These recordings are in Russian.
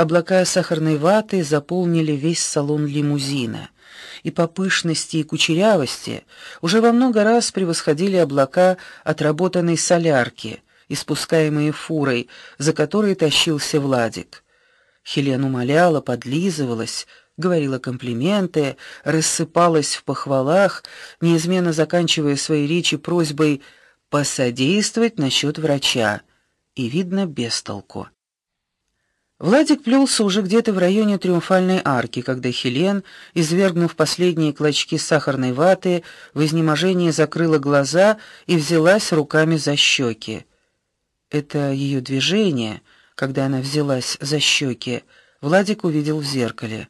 Облака сахарной ваты заполнили весь салон лимузина, и по пышности и кучерявости уже во много раз превосходили облака отработанной солярки, испускаемые фурой, за которой тащился Владик. Хелена умоляла, подлизывалась, говорила комплименты, рассыпалась в похвалах, неизменно заканчивая свои речи просьбой посодействовать насчет врача. И видно без толку. Владик плелся уже где-то в районе Триумфальной арки, когда Хелен, извергнув последние клочки сахарной ваты, в изнеможении закрыла глаза и взялась руками за щеки. Это ее движение, когда она взялась за щеки, Владик увидел в зеркале.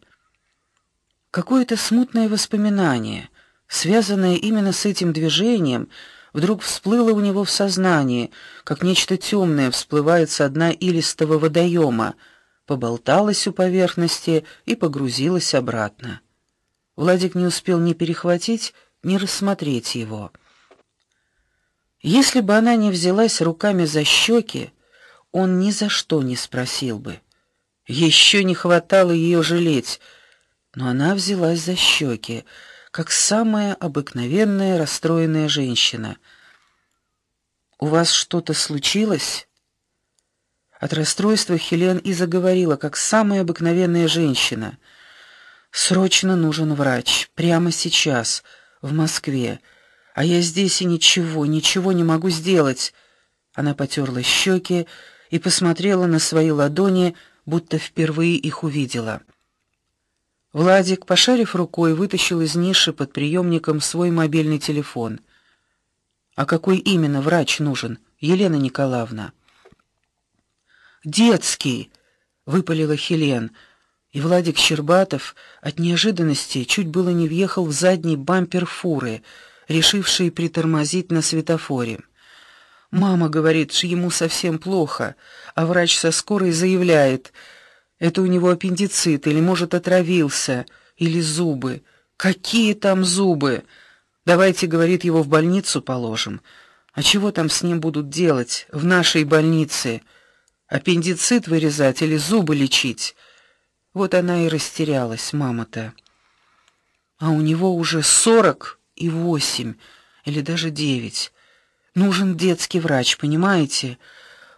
Какое-то смутное воспоминание, связанное именно с этим движением, вдруг всплыло у него в сознании, как нечто темное всплывает с дна илистого водоема, поболталось у поверхности и погрузилось обратно. Владик не успел ни перехватить, ни рассмотреть его. Если бы она не взялась руками за щеки, он ни за что не спросил бы. Еще не хватало ее жалеть но она взялась за щеки, как самая обыкновенная расстроенная женщина. У вас что-то случилось? От расстройства Хелен и заговорила, как самая обыкновенная женщина. Срочно нужен врач, прямо сейчас, в Москве. А я здесь и ничего, ничего не могу сделать. Она потерла щеки и посмотрела на свои ладони, будто впервые их увидела. Владик, пошарив рукой, вытащил из ниши под приемником свой мобильный телефон. А какой именно врач нужен, Елена Николаевна? Детский, выпалила Хелен. И Владик Щербатов от неожиданности чуть было не въехал в задний бампер фуры, решивший притормозить на светофоре. Мама говорит, что ему совсем плохо, а врач со скорой заявляет: это у него аппендицит или, может, отравился, или зубы. Какие там зубы? Давайте, говорит, его в больницу положим. А чего там с ним будут делать в нашей больнице? Аппендицит вырезать или зубы лечить? Вот она и растерялась, мама-то. А у него уже сорок и восемь или даже девять. Нужен детский врач, понимаете?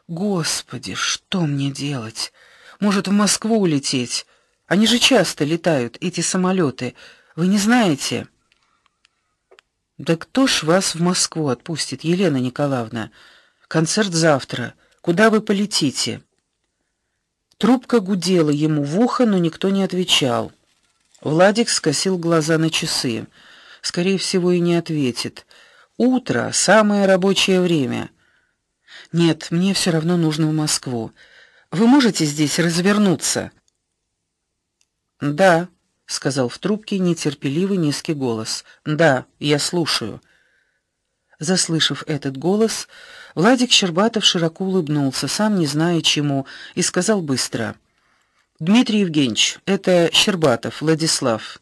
Господи, что мне делать? Может, в Москву улететь? Они же часто летают, эти самолеты. Вы не знаете? Да кто ж вас в Москву отпустит, Елена Николаевна? Концерт завтра. Куда вы полетите? Трубка гудела ему в ухо, но никто не отвечал. Владик скосил глаза на часы. Скорее всего, и не ответит. Утро самое рабочее время. Нет, мне все равно нужно в Москву. Вы можете здесь развернуться? Да, сказал в трубке нетерпеливый низкий голос. Да, я слушаю. Заслышав этот голос, Владик Щербатов широко улыбнулся, сам не зная чему, и сказал быстро: Дмитрий Евгеньевич, это Щербатов Владислав.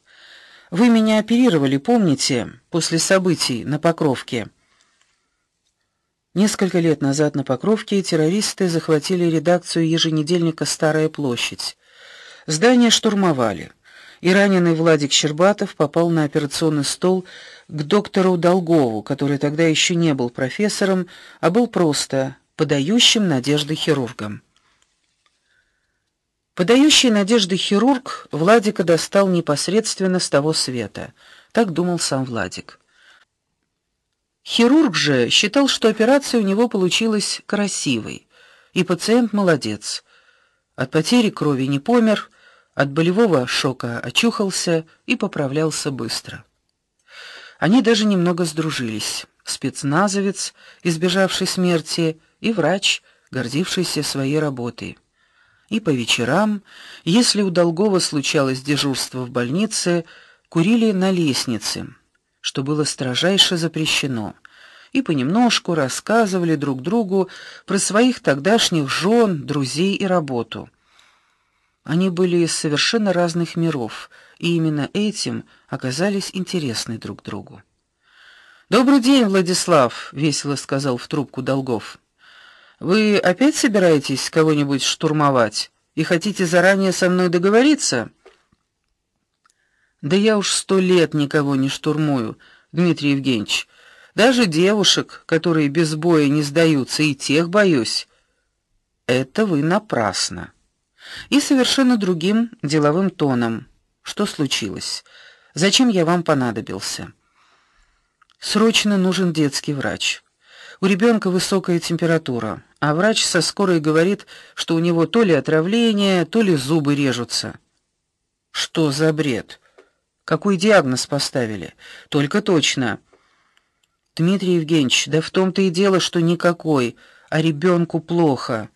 Вы меня оперировали, помните, после событий на Покровке? Несколько лет назад на Покровке террористы захватили редакцию еженедельника Старая площадь. Здание штурмовали. И раненый Владик Щербатов попал на операционный стол к доктору Долгову, который тогда еще не был профессором, а был просто подающим надежды хирургом. Подающий надежды хирург Владика достал непосредственно с того света. Так думал сам Владик. Хирург же считал, что операция у него получилась красивой, и пациент молодец. От потери крови не помер, от болевого шока очухался и поправлялся быстро. Они даже немного сдружились. Спецназовец, избежавший смерти, и врач, гордившийся своей работой. И по вечерам, если у Долгова случалось дежурство в больнице, курили на лестнице что было строжайше запрещено, и понемножку рассказывали друг другу про своих тогдашних жен, друзей и работу. Они были из совершенно разных миров, и именно этим оказались интересны друг другу. Добрый день, Владислав, весело сказал в трубку Долгов. Вы опять собираетесь кого-нибудь штурмовать и хотите заранее со мной договориться? Да я уж сто лет никого не штурмую, Дмитрий Евгеньевич. Даже девушек, которые без боя не сдаются, и тех боюсь. Это вы напрасно. И совершенно другим деловым тоном. Что случилось? Зачем я вам понадобился? Срочно нужен детский врач. У ребенка высокая температура, а врач со скорой говорит, что у него то ли отравление, то ли зубы режутся. Что за бред? Какой диагноз поставили? Только точно. Дмитрий Евгеньевич, да в том-то и дело, что никакой, а ребенку плохо.